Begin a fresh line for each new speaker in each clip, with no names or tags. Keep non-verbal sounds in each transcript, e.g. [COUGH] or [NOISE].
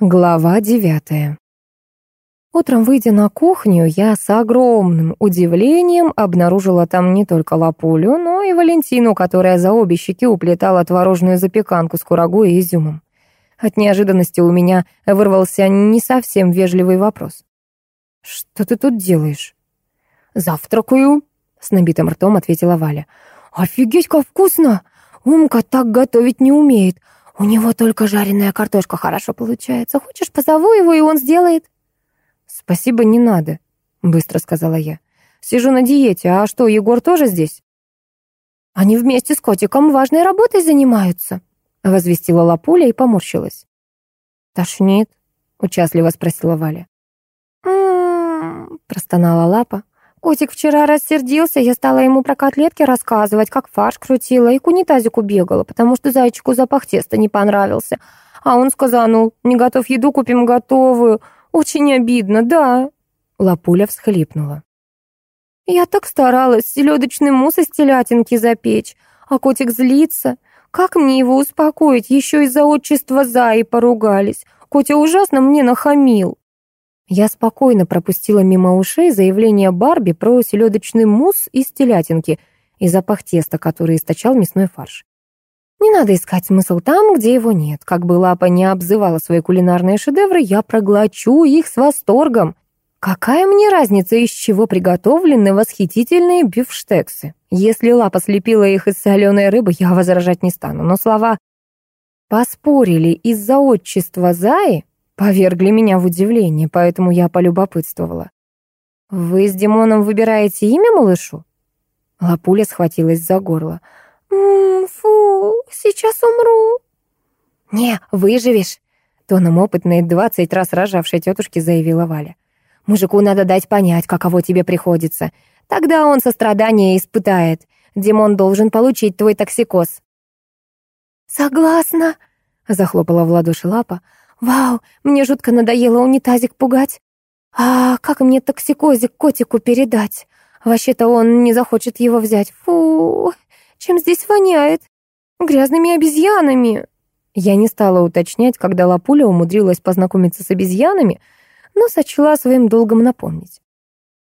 Глава девятая. Утром, выйдя на кухню, я с огромным удивлением обнаружила там не только Лапулю, но и Валентину, которая за обе щеки уплетала творожную запеканку с курагой и изюмом. От неожиданности у меня вырвался не совсем вежливый вопрос. «Что ты тут делаешь?»
«Завтракаю», — с набитым ртом ответила Валя.
«Офигеть, как вкусно! Умка так готовить не умеет. У него только жареная картошка хорошо получается. Хочешь, позову его, и он сделает?»
«Спасибо, не надо», — быстро сказала я. «Сижу на диете, а что, Егор тоже здесь?»
«Они вместе с котиком важной работой занимаются», — возвестила Лапуля и поморщилась.
«Тошнит?» — участливо спросила Валя.
«М-м-м», простонала Лапа. Котик вчера рассердился, я стала ему про котлетки рассказывать, как фарш крутила и к унитазику бегала, потому что зайчику запах теста не понравился. А он сказал, ну, не готов еду, купим готовую. Очень обидно, да.
Лапуля всхлипнула.
Я так старалась селедочный мусс из телятинки запечь, а котик злится. Как мне его успокоить? Еще из-за отчества Заи поругались. Котя ужасно мне нахамил.
Я спокойно пропустила мимо ушей заявление Барби про селедочный мусс из телятинки и запах теста, который источал мясной фарш. Не надо искать смысл там, где его нет. Как бы Лапа не обзывала свои кулинарные шедевры, я проглочу их с восторгом. Какая мне разница, из чего приготовлены восхитительные бифштексы? Если Лапа слепила их из соленой рыбы, я возражать не стану. Но слова «поспорили из-за отчества Заи» повергли меня в удивление, поэтому я полюбопытствовала. «Вы с Димоном выбираете имя малышу?» Лапуля схватилась за горло.
«М «Фу, сейчас умру».
«Не, выживешь», — тоном опытной двадцать раз рожавшей тетушки заявила Валя. «Мужику надо дать понять, каково тебе приходится. Тогда он сострадание испытает. Димон должен получить твой токсикоз».
«Согласна», — захлопала в ладоши лапа. Вау, мне жутко надоело унитазик пугать. А как мне токсикозик котику передать? Вообще-то он не захочет его взять. Фу, чем здесь воняет? Грязными обезьянами.
Я не стала уточнять, когда Лапуля умудрилась познакомиться с обезьянами, но сочла своим долгом напомнить.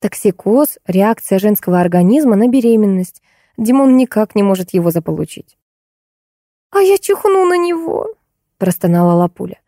Токсикоз — реакция женского организма на беременность. Димон никак не может его заполучить.
«А я чихну на него», — простонала Лапуля.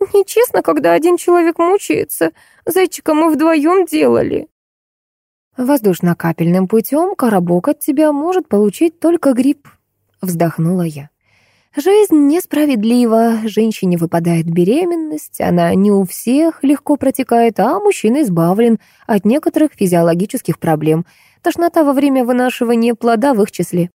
Нечестно, когда один человек мучается. Зайчика мы вдвоем делали.
Воздушно-капельным путем коробок от тебя может получить только грипп. Вздохнула я. Жизнь несправедлива, женщине выпадает беременность, она не у всех легко протекает, а мужчина избавлен от некоторых физиологических проблем. Тошнота во время вынашивания плода в их числе.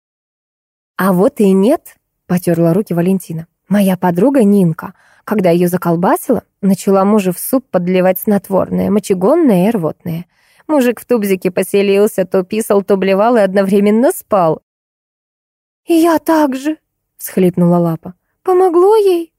А вот и нет, потерла руки Валентина. Моя подруга Нинка — когда ее заколбасило, начала мужу в суп подливать снотворное, мочегонное и рвотное. Мужик в тубзике поселился, то писал, то блевал и одновременно спал.
«И я так же», — всхлипнула Лапа. «Помогло ей?»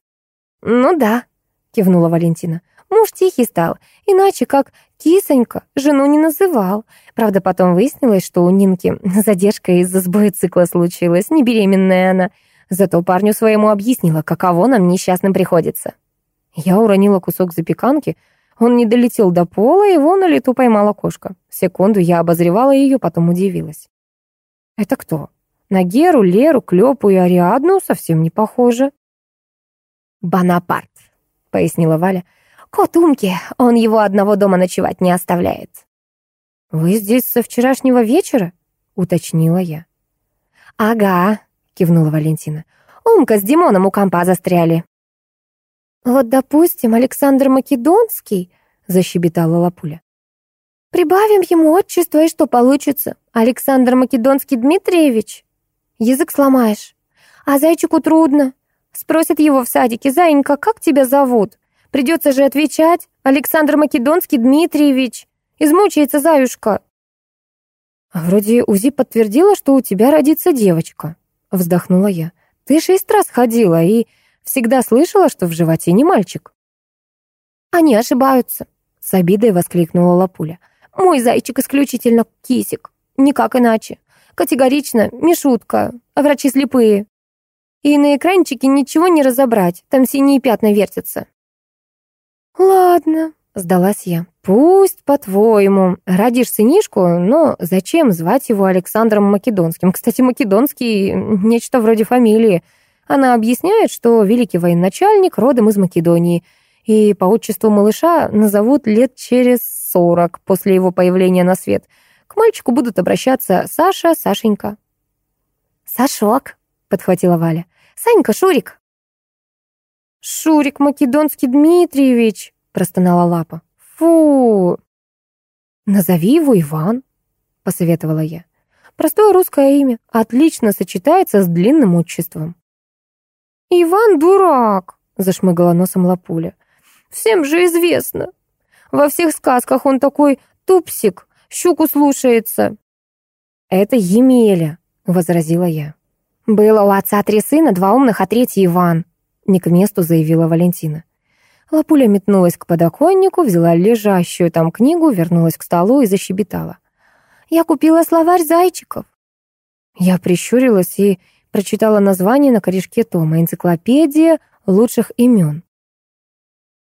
«Ну да», — кивнула Валентина. Муж тихий стал, иначе как кисонька жену не называл. Правда, потом выяснилось, что у Нинки задержка из-за сбоя цикла случилась, не беременная она. Зато парню своему объяснила, каково нам несчастным приходится. Я уронила кусок запеканки, он не долетел до пола, его на лету поймала кошка. Секунду я обозревала ее, потом удивилась. Это кто? На Геру, Леру, Клёпу и Ариадну совсем не похоже.
«Бонапарт», — пояснила Валя. «Кот Умки, он его одного дома ночевать не оставляет».
«Вы здесь со вчерашнего вечера?» — уточнила я.
«Ага», — кивнула Валентина. «Умка с Димоном у компа застряли».
«Вот, допустим, Александр Македонский», — защебетала Лапуля. «Прибавим ему отчество, и что получится? Александр Македонский Дмитриевич? Язык сломаешь. А зайчику трудно. Спросят его в садике, «Заинька, как тебя зовут?» Придется же отвечать. Александр Македонский Дмитриевич. Измучается заюшка.
Вроде УЗИ подтвердила, что у тебя родится девочка. Вздохнула я. Ты шесть раз ходила и всегда слышала, что в животе не мальчик.
Они ошибаются, с обидой воскликнула Лапуля. Мой зайчик исключительно кисик, никак иначе. Категорично, Мишутка, а врачи слепые. И на экранчике ничего не разобрать, там синие пятна вертятся.
«Ладно», — сдалась я. «Пусть, по-твоему. Родишь сынишку, но зачем звать его Александром Македонским? Кстати, Македонский — нечто вроде фамилии. Она объясняет, что великий военачальник родом из Македонии, и по отчеству малыша назовут лет через сорок после его появления на свет. К мальчику будут обращаться Саша, Сашенька».
«Сашок», — подхватила Валя. «Санька, Шурик».
«Шурик Македонский Дмитриевич», — простонала Лапа. «Фу!» «Назови его Иван», — посоветовала я. «Простое русское имя, отлично сочетается с длинным отчеством». «Иван дурак», — зашмыгала носом Лапуля. «Всем же известно. Во всех сказках он такой тупсик, щуку слушается». «Это Емеля», — возразила я.
«Было у отца три сына, два умных, а третий Иван»,
не к месту заявила Валентина. Лапуля метнулась к подоконнику, взяла лежащую там книгу, вернулась к столу и защебетала. «Я купила словарь зайчиков». Я прищурилась и прочитала название на корешке тома «Энциклопедия лучших имен».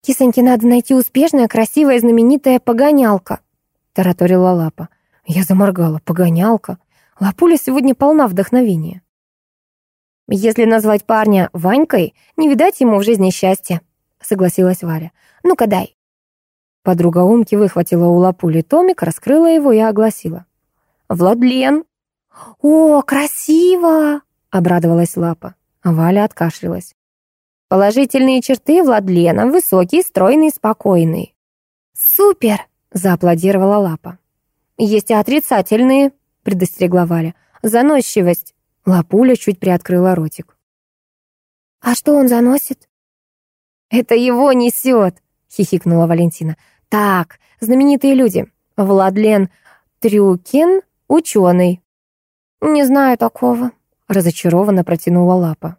«Кисоньке надо найти успешная, красивая, знаменитая погонялка», — тараторила Лапа.
Я заморгала. «Погонялка?» Лапуля сегодня полна вдохновения.
«Если назвать парня Ванькой, не видать ему в жизни счастья», — согласилась Варя. «Ну-ка дай».
Подруга Умки выхватила у Лапули томик, раскрыла его и огласила. «Владлен!»
«О, красиво!» — обрадовалась Лапа.
Валя откашлялась.
«Положительные черты Владлена. Высокий, стройный, спокойный».
«Супер!»
— зааплодировала Лапа. «Есть и отрицательные», — предостерегла Валя. «Заносчивость,
Лапуля чуть приоткрыла ротик.
«А что он заносит?»
«Это его несет», — хихикнула Валентина. «Так, знаменитые люди. Владлен Трюкин, ученый».
«Не знаю такого», —
разочарованно протянула Лапа.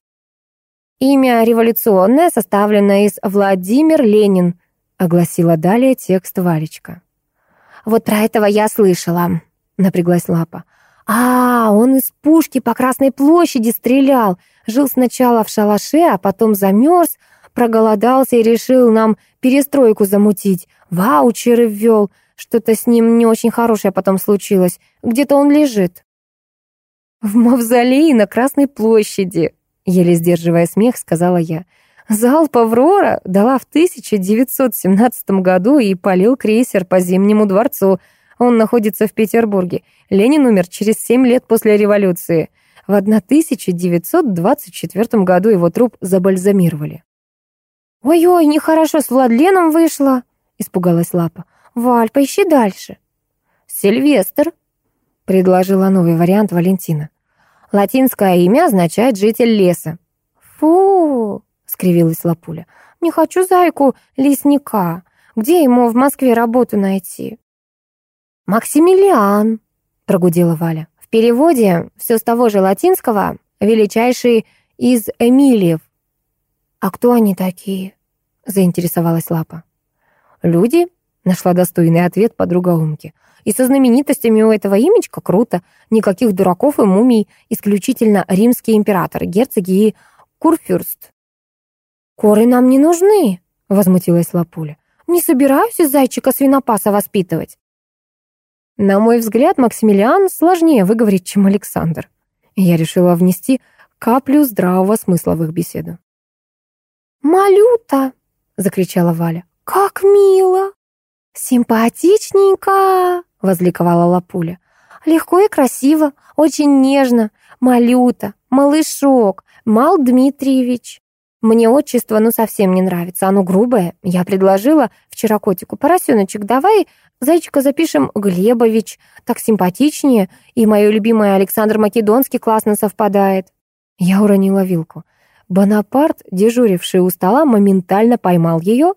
«Имя революционное составлено из Владимир Ленин», — огласила далее текст Валечка. «Вот про этого я слышала», — напряглась Лапа. А, он из пушки по Красной площади стрелял. Жил сначала в шалаше, а потом замерз, проголодался и решил нам перестройку замутить. Ваучеры ввел. Что-то с ним не очень хорошее потом случилось. Где-то он лежит. В мавзолее на Красной площади, еле сдерживая смех, сказала я. Залп «Аврора» дала в 1917 году и полил крейсер по Зимнему дворцу — он находится в Петербурге. Ленин умер через семь лет после революции. В 1924 году его труп забальзамировали.
«Ой-ой, нехорошо с Владленом вышло», — испугалась Лапа. «Валь, поищи дальше».
«Сильвестр», — предложила новый вариант Валентина. «Латинское имя означает «житель леса».
«Фу», — скривилась Лапуля, «не хочу зайку лесника. Где ему в Москве работу найти?»
«Максимилиан», — прогудела Валя. «В переводе все с того же латинского, величайший из Эмилиев».
«А кто они такие?» — заинтересовалась Лапа.
«Люди», — нашла достойный ответ подруга Умки. «И со знаменитостями у этого имечка круто. Никаких дураков и мумий, исключительно римские императоры, герцоги и курфюрст».
«Коры нам не нужны», — возмутилась Лапуля. «Не собираюсь из зайчика свинопаса воспитывать».
На мой взгляд, Максимилиан сложнее выговорить, чем Александр. Я решила внести каплю здравого смысла в их беседу.
«Малюта!» — закричала Валя. «Как мило!»
«Симпатичненько!» — возликовала Лапуля.
«Легко и красиво, очень нежно. Малюта, малышок, Мал Дмитриевич». Мне отчество ну совсем не нравится, оно грубое. Я предложила вчера котику, поросеночек, давай зайчика запишем Глебович, так симпатичнее, и мое любимое Александр Македонский классно совпадает.
Я уронила вилку. Бонапарт, дежуривший у стола, моментально поймал ее,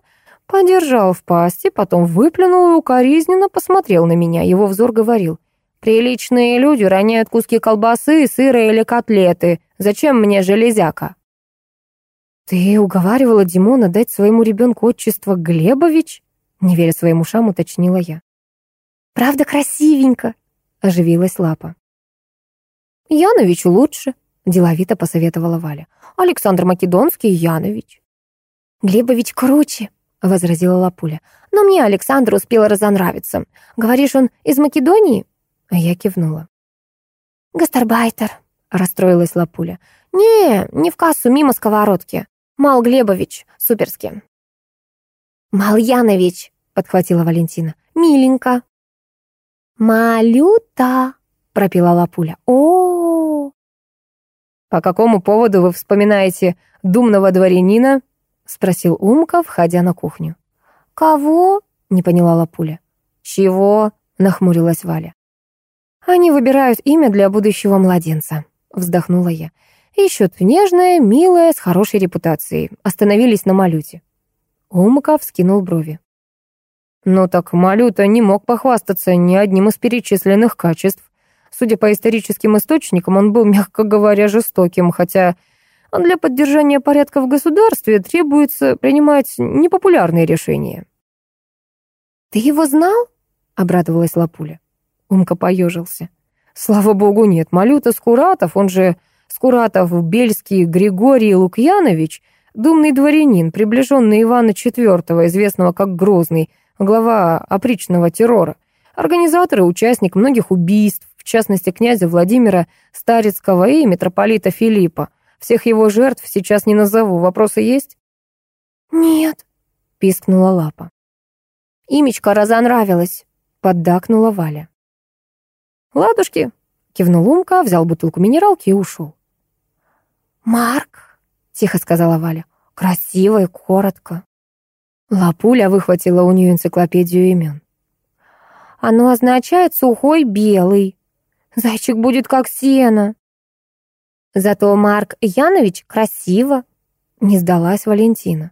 подержал в пасти, потом выплюнул и укоризненно посмотрел на меня. Его взор говорил, «Приличные люди роняют куски колбасы, сыра или котлеты. Зачем мне железяка?» «Ты уговаривала Димона дать своему ребенку отчество Глебович?» Не веря своим ушам, уточнила я.
«Правда красивенько?» — оживилась Лапа.
«Янович лучше», — деловито посоветовала Валя. «Александр Македонский, Янович».
«Глебович круче», ——
возразила Лапуля. «Но мне Александр успел разонравиться. Говоришь, он из Македонии?» Я кивнула.
«Гастарбайтер», —
расстроилась Лапуля.
«Не, не в кассу, мимо сковородки. Мал Глебович, суперски».
«Мал Янович», — подхватила Валентина. «Миленько».
«Малюта», — пропела Лапуля.
о, -о, -о «По какому поводу вы вспоминаете думного дворянина?» — спросил Умка, входя на кухню.
«Кого?»
— не поняла Лапуля.
«Чего?»
— нахмурилась Валя. «Они выбирают имя для будущего младенца», — вздохнула я. «Ищут нежное, милое, с хорошей репутацией. Остановились на Малюте». Умка вскинул брови. «Ну так Малюта не мог похвастаться ни одним из перечисленных качеств. Судя по историческим источникам, он был, [LAUGHS] мягко говоря, жестоким, хотя для поддержания порядка в государстве требуется принимать непопулярные решения».
«Ты его знал?» — обрадовалась Лапуля.
Умка поежился. Слава богу, нет. Малюта Скуратов, он же Скуратов Бельский Григорий Лукьянович, думный дворянин, приближенный Ивана IV, известного как Грозный, глава опричного террора, организатор и участник многих убийств, в частности князя Владимира Старицкого и митрополита Филиппа. Всех его жертв сейчас не назову. Вопросы есть?
«Нет», — пискнула Лапа.
«Имечко разонравилось», — поддакнула Валя. «Ладушки», — кивнул Умка, взял бутылку минералки и ушел.
«Марк», —
тихо сказала Валя, — «красиво и коротко». Лапуля выхватила у нее энциклопедию имен.
«Оно означает сухой белый. Зайчик будет как сено». «Зато Марк Янович красиво», — не сдалась Валентина.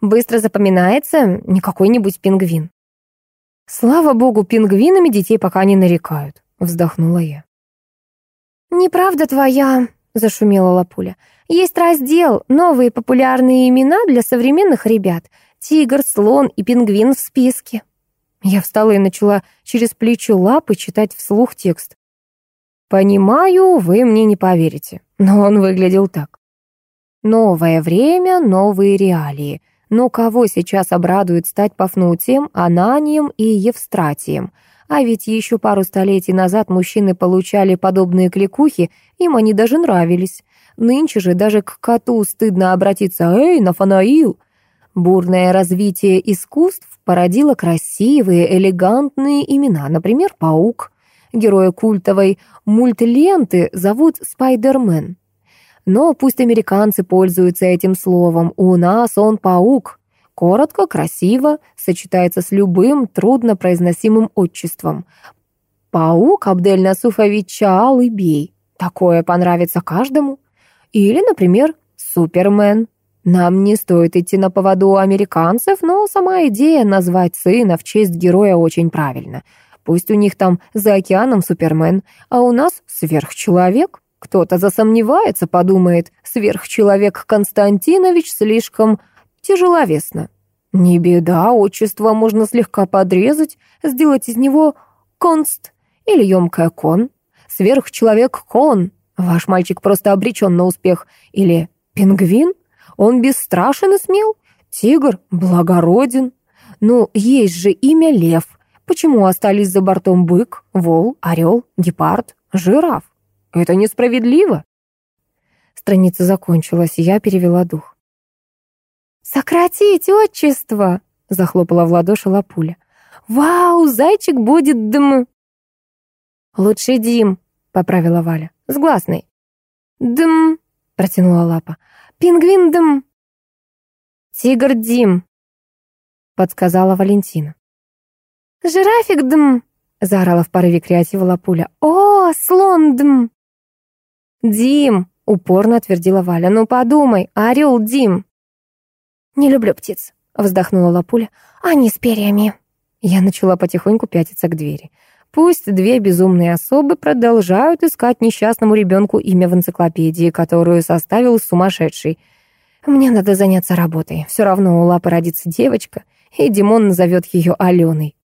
«Быстро запоминается не какой-нибудь пингвин».
«Слава богу, пингвинами детей пока не нарекают», Вздохнула я.
«Неправда твоя», — зашумела Лапуля. «Есть раздел «Новые популярные имена для современных ребят». Тигр, слон и пингвин в списке».
Я встала и начала через плечо лапы читать вслух текст. «Понимаю, вы мне не поверите, но он выглядел так. Новое время, новые реалии. Но кого сейчас обрадует стать Пафнутием, Ананием и Евстратием?» А ведь еще пару столетий назад мужчины получали подобные кликухи, им они даже нравились. Нынче же даже к коту стыдно обратиться «Эй, Нафанаил!». Бурное развитие искусств породило красивые, элегантные имена, например, «Паук». Героя культовой мультленты зовут Спайдермен. Но пусть американцы пользуются этим словом, у нас он паук, Коротко, красиво, сочетается с любым труднопроизносимым отчеством. Паук Абдель Насуфович Алыбей. Такое понравится каждому. Или, например, Супермен. Нам не стоит идти на поводу американцев, но сама идея назвать сына в честь героя очень правильно. Пусть у них там за океаном Супермен, а у нас сверхчеловек. Кто-то засомневается, подумает, сверхчеловек Константинович слишком тяжеловесно. Не беда, отчество можно слегка подрезать, сделать из него конст или емкое кон. Сверхчеловек кон. Ваш мальчик просто обречен на успех. Или пингвин. Он бесстрашен и смел. Тигр благороден. Ну, есть же имя лев. Почему остались за бортом бык, вол, орел, гепард, жираф? Это несправедливо. Страница закончилась, и я перевела дух.
«Сократить отчество!» — захлопала в ладоши Лапуля. «Вау, зайчик будет дм!»
«Лучше Дим», — поправила Валя, — «с гласной».
«Дм», — протянула Лапа. «Пингвин дм».
«Тигр Дим», — подсказала Валентина.
«Жирафик дм», — заорала в порыве креатива Лапуля. «О, слон дм».
«Дим», — упорно отвердила Валя. «Ну подумай, орел Дим».
«Не люблю птиц», — вздохнула Лапуля. «Они с перьями».
Я начала потихоньку пятиться к двери. Пусть две безумные особы продолжают искать несчастному ребенку имя в энциклопедии, которую составил сумасшедший. Мне надо заняться работой. Все равно у Лапы родится девочка, и Димон назовет ее Аленой.